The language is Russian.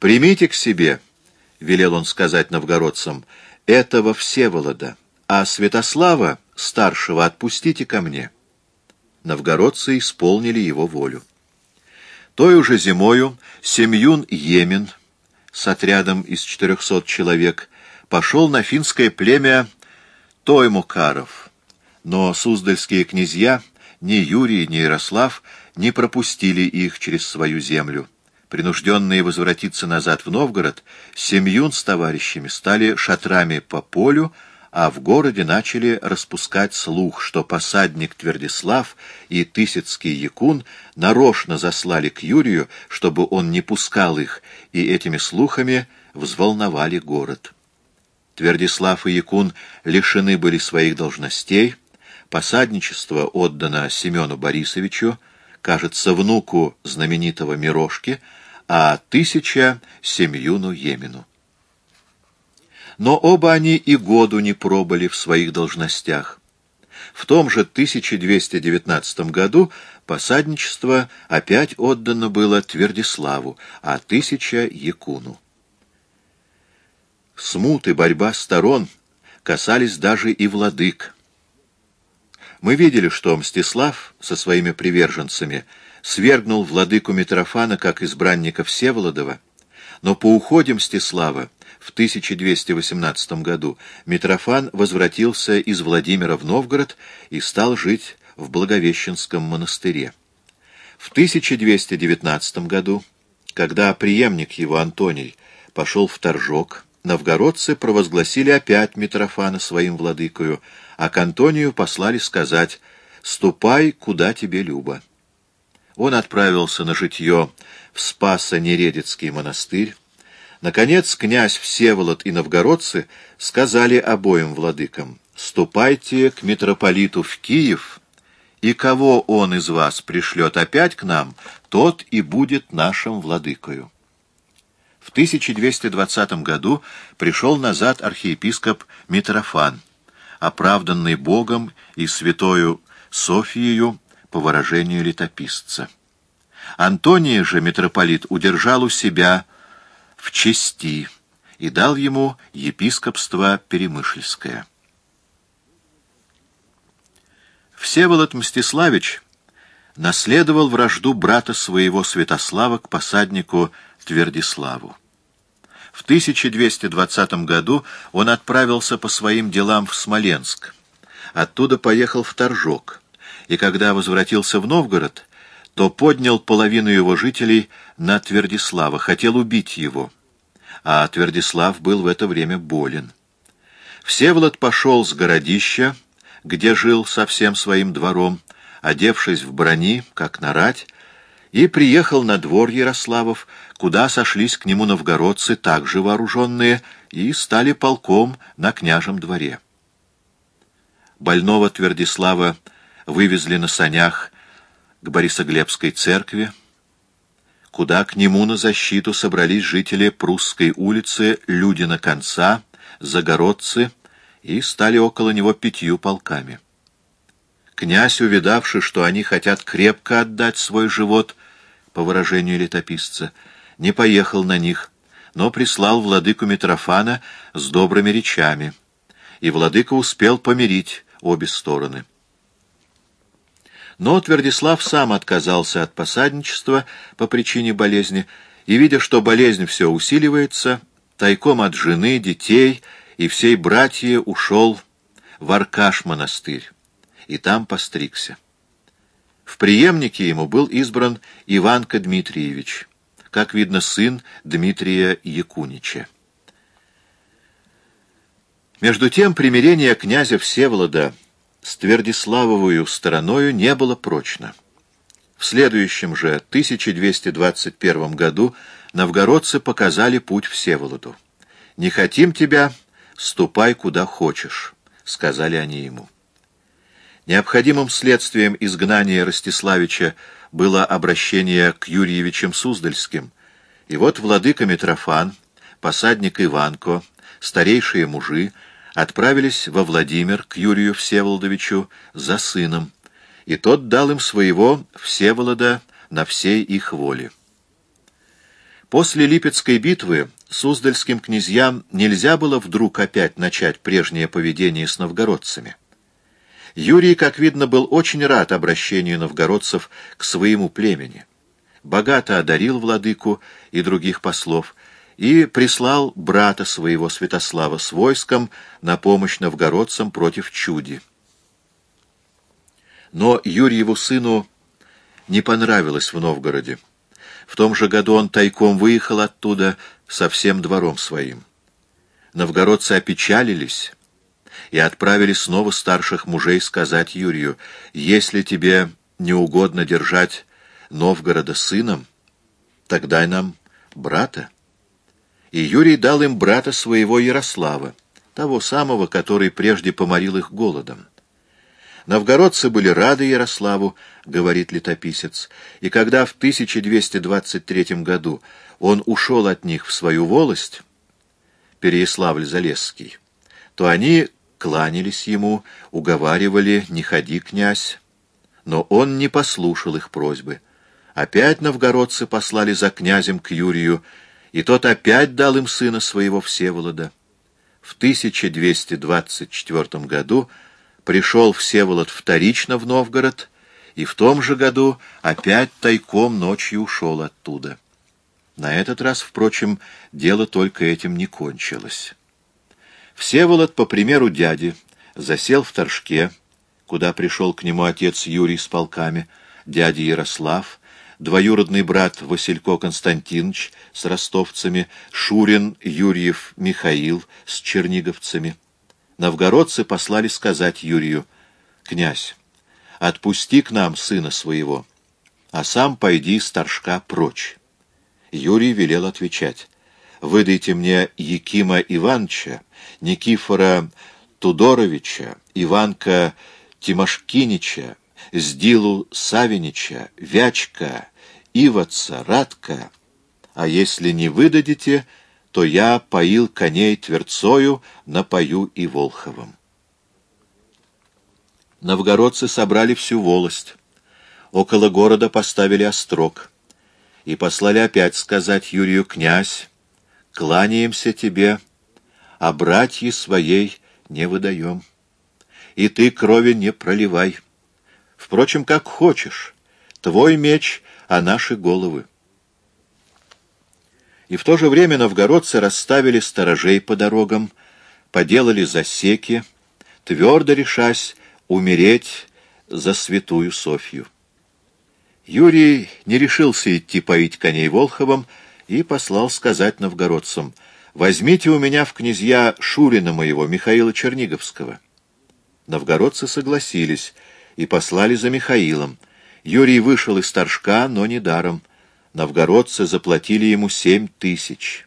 «Примите к себе», — велел он сказать новгородцам, — «этого Всеволода, а Святослава, старшего, отпустите ко мне». Новгородцы исполнили его волю. Той уже зимою Семьюн Йемин с отрядом из четырехсот человек пошел на финское племя Тоймукаров, но суздальские князья, ни Юрий, ни Ярослав, не пропустили их через свою землю. Принужденные возвратиться назад в Новгород, Семьюн с товарищами стали шатрами по полю, а в городе начали распускать слух, что посадник Твердислав и Тысяцкий Якун нарочно заслали к Юрию, чтобы он не пускал их, и этими слухами взволновали город. Твердислав и Якун лишены были своих должностей, посадничество отдано Семену Борисовичу, кажется, внуку знаменитого Мирошки, а тысяча — Семьюну Емину но оба они и году не пробыли в своих должностях. В том же 1219 году посадничество опять отдано было Твердиславу, а тысяча — Якуну. Смут и борьба сторон касались даже и владык. Мы видели, что Мстислав со своими приверженцами свергнул владыку Митрофана как избранника Всеволодова, но по уходе Мстислава в 1218 году Митрофан возвратился из Владимира в Новгород и стал жить в Благовещенском монастыре. В 1219 году, когда преемник его Антоний пошел в Торжок, новгородцы провозгласили опять Митрофана своим владыкою, а к Антонию послали сказать «Ступай, куда тебе любо». Он отправился на житье в Спасо-Нередицкий монастырь, Наконец князь Всеволод и новгородцы сказали обоим владыкам, «Ступайте к митрополиту в Киев, и кого он из вас пришлет опять к нам, тот и будет нашим владыкою». В 1220 году пришел назад архиепископ Митрофан, оправданный Богом и святою Софиею по выражению летописца. Антония же митрополит удержал у себя в чести и дал ему епископство Перемышльское. Всеволод Мстиславич наследовал вражду брата своего Святослава к посаднику Твердиславу. В 1220 году он отправился по своим делам в Смоленск. Оттуда поехал в Торжок, и когда возвратился в Новгород, то поднял половину его жителей на Твердислава, хотел убить его. А Твердислав был в это время болен. Всеволод пошел с городища, где жил со всем своим двором, одевшись в брони, как на рать, и приехал на двор Ярославов, куда сошлись к нему новгородцы, также вооруженные, и стали полком на княжем дворе. Больного Твердислава вывезли на санях к Борисоглебской церкви, куда к нему на защиту собрались жители Прусской улицы, люди на конца, загородцы, и стали около него пятью полками. Князь, увидавший, что они хотят крепко отдать свой живот, по выражению летописца, не поехал на них, но прислал владыку Митрофана с добрыми речами, и владыка успел помирить обе стороны. Но Твердислав сам отказался от посадничества по причине болезни, и, видя, что болезнь все усиливается, тайком от жены, детей и всей братья ушел в Аркаш-монастырь, и там постригся. В преемнике ему был избран Иванка Дмитриевич, как видно, сын Дмитрия Якунича. Между тем примирение князя Всеволода с Твердиславовую стороною не было прочно. В следующем же 1221 году новгородцы показали путь Всеволоду. «Не хотим тебя, ступай куда хочешь», — сказали они ему. Необходимым следствием изгнания Ростиславича было обращение к Юрьевичам Суздальским, и вот владыка Митрофан, посадник Иванко, старейшие мужи, отправились во Владимир к Юрию Всеволодовичу за сыном, и тот дал им своего Всеволода на всей их воле. После Липецкой битвы Суздальским князьям нельзя было вдруг опять начать прежнее поведение с новгородцами. Юрий, как видно, был очень рад обращению новгородцев к своему племени. Богато одарил владыку и других послов и прислал брата своего Святослава с войском на помощь новгородцам против чуди. Но Юрьеву сыну не понравилось в Новгороде. В том же году он тайком выехал оттуда со всем двором своим. Новгородцы опечалились и отправили снова старших мужей сказать Юрию, «Если тебе не угодно держать Новгорода сыном, тогда нам брата». И Юрий дал им брата своего Ярослава, того самого, который прежде поморил их голодом. Новгородцы были рады Ярославу, говорит летописец, и когда в 1223 году он ушел от них в свою волость, Переяславль-Залесский, то они кланялись ему, уговаривали «не ходи, князь», но он не послушал их просьбы. Опять новгородцы послали за князем к Юрию, и тот опять дал им сына своего Всеволода. В 1224 году пришел Всеволод вторично в Новгород, и в том же году опять тайком ночью ушел оттуда. На этот раз, впрочем, дело только этим не кончилось. Всеволод, по примеру дяди, засел в Торжке, куда пришел к нему отец Юрий с полками, дядя Ярослав, двоюродный брат Василько Константинович с ростовцами, Шурин Юрьев Михаил с черниговцами — новгородцы послали сказать Юрию, «Князь, отпусти к нам сына своего, а сам пойди старшка прочь». Юрий велел отвечать, «Выдайте мне Якима Ивановича, Никифора Тудоровича, Иванка Тимошкинича, Сдилу Савинича, Вячка, Иваца, Радка, а если не выдадите, — то я поил коней Тверцою, напою и Волховым. Новгородцы собрали всю волость. Около города поставили острог. И послали опять сказать Юрию, «Князь, кланяемся тебе, а братьи своей не выдаем. И ты крови не проливай. Впрочем, как хочешь, твой меч, а наши головы». И в то же время новгородцы расставили сторожей по дорогам, поделали засеки, твердо решась умереть за святую Софью. Юрий не решился идти поить коней Волховым и послал сказать новгородцам, «Возьмите у меня в князья Шурина моего, Михаила Черниговского». Новгородцы согласились и послали за Михаилом. Юрий вышел из Торжка, но не даром новгородцы заплатили ему семь тысяч.